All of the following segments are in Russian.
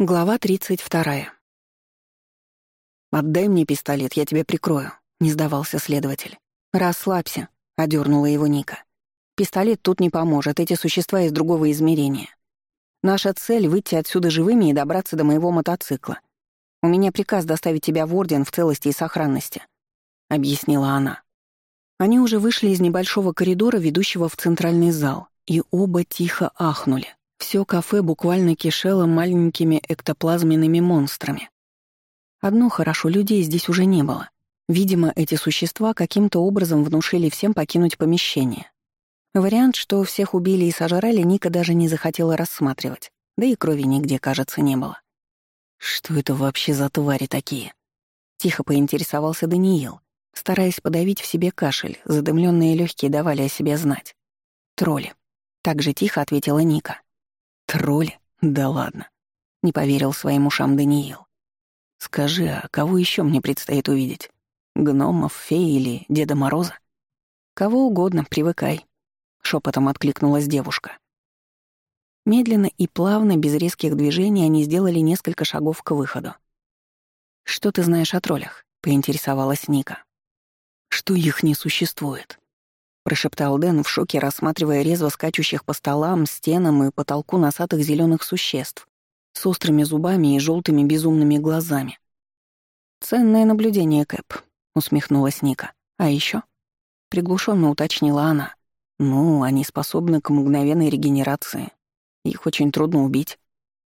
Глава 32. «Отдай мне пистолет, я тебе прикрою», — не сдавался следователь. «Расслабься», — одернула его Ника. «Пистолет тут не поможет, эти существа из другого измерения. Наша цель — выйти отсюда живыми и добраться до моего мотоцикла. У меня приказ доставить тебя в Орден в целости и сохранности», — объяснила она. Они уже вышли из небольшого коридора, ведущего в центральный зал, и оба тихо ахнули. Все кафе буквально кишело маленькими эктоплазменными монстрами. Одно хорошо, людей здесь уже не было. Видимо, эти существа каким-то образом внушили всем покинуть помещение. Вариант, что всех убили и сожрали, Ника даже не захотела рассматривать. Да и крови нигде, кажется, не было. «Что это вообще за твари такие?» Тихо поинтересовался Даниил, стараясь подавить в себе кашель, задымленные легкие давали о себе знать. «Тролли», — так же тихо ответила Ника. Тролли? Да ладно. Не поверил своим ушам Даниил. Скажи, а кого еще мне предстоит увидеть? Гномов, феи или Деда Мороза? Кого угодно, привыкай. Шепотом откликнулась девушка. Медленно и плавно, без резких движений, они сделали несколько шагов к выходу. «Что ты знаешь о троллях?» — поинтересовалась Ника. «Что их не существует?» Прошептал Дэн в шоке, рассматривая резво скачущих по столам, стенам и потолку носатых зеленых существ с острыми зубами и желтыми безумными глазами. «Ценное наблюдение, Кэп», — усмехнулась Ника. «А еще? Приглушенно уточнила она. «Ну, они способны к мгновенной регенерации. Их очень трудно убить.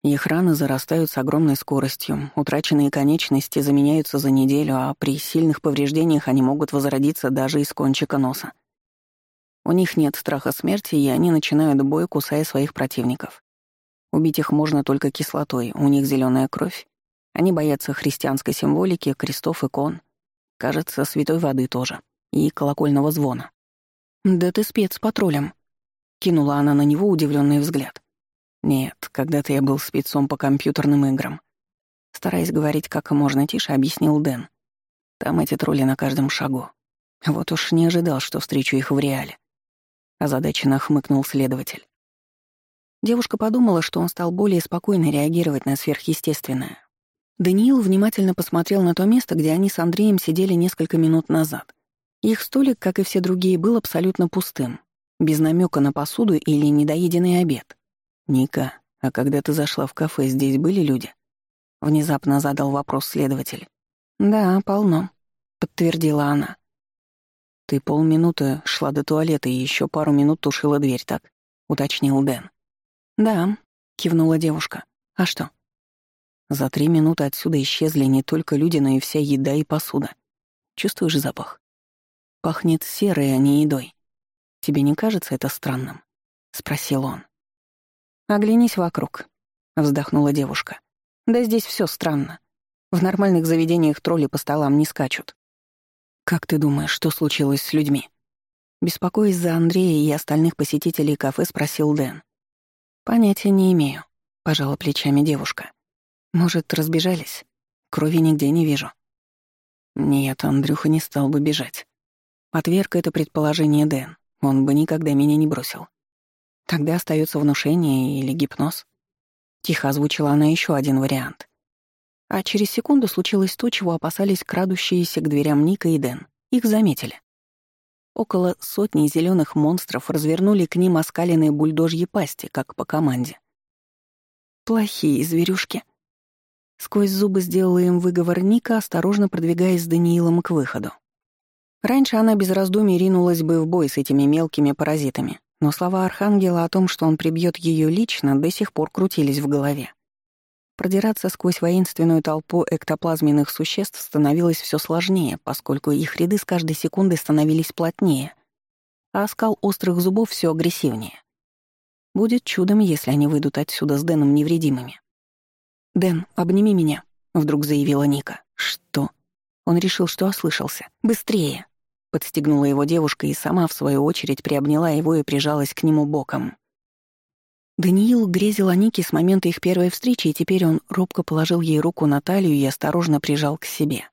Их раны зарастают с огромной скоростью, утраченные конечности заменяются за неделю, а при сильных повреждениях они могут возродиться даже из кончика носа. У них нет страха смерти, и они начинают бой, кусая своих противников. Убить их можно только кислотой, у них зеленая кровь. Они боятся христианской символики, крестов, икон. Кажется, святой воды тоже. И колокольного звона. «Да ты спец патрулем», — кинула она на него удивленный взгляд. «Нет, когда-то я был спецом по компьютерным играм». Стараясь говорить как можно тише, объяснил Дэн. «Там эти тролли на каждом шагу. Вот уж не ожидал, что встречу их в реале озадаченно хмыкнул следователь. Девушка подумала, что он стал более спокойно реагировать на сверхъестественное. Даниил внимательно посмотрел на то место, где они с Андреем сидели несколько минут назад. Их столик, как и все другие, был абсолютно пустым, без намека на посуду или недоеденный обед. «Ника, а когда ты зашла в кафе, здесь были люди?» Внезапно задал вопрос следователь. «Да, полно», — подтвердила она. «Ты полминуты шла до туалета и еще пару минут тушила дверь так», — уточнил Дэн. «Да», — кивнула девушка. «А что?» За три минуты отсюда исчезли не только люди, но и вся еда и посуда. Чувствуешь запах? Пахнет серой, а не едой. Тебе не кажется это странным? спросил он. Оглянись вокруг, вздохнула девушка. Да здесь все странно. В нормальных заведениях тролли по столам не скачут. «Как ты думаешь, что случилось с людьми?» Беспокоясь за Андрея и остальных посетителей кафе, спросил Дэн. «Понятия не имею», — пожала плечами девушка. «Может, разбежались? Крови нигде не вижу». «Нет, Андрюха не стал бы бежать». Отверг это предположение Дэн. Он бы никогда меня не бросил. Тогда остается внушение или гипноз. Тихо озвучила она еще один вариант. А через секунду случилось то, чего опасались крадущиеся к дверям Ника и Дэн. Их заметили. Около сотни зеленых монстров развернули к ним оскаленные бульдожьи пасти, как по команде. «Плохие зверюшки». Сквозь зубы сделала им выговор Ника, осторожно продвигаясь с Даниилом к выходу. Раньше она без раздумий ринулась бы в бой с этими мелкими паразитами, но слова Архангела о том, что он прибьет ее лично, до сих пор крутились в голове. Продираться сквозь воинственную толпу эктоплазменных существ становилось все сложнее, поскольку их ряды с каждой секундой становились плотнее, а оскал острых зубов все агрессивнее. Будет чудом, если они выйдут отсюда с Дэном невредимыми. «Дэн, обними меня», — вдруг заявила Ника. «Что?» Он решил, что ослышался. «Быстрее!» Подстегнула его девушка и сама, в свою очередь, приобняла его и прижалась к нему боком. Даниил грезил о Нике с момента их первой встречи, и теперь он робко положил ей руку на талию и осторожно прижал к себе.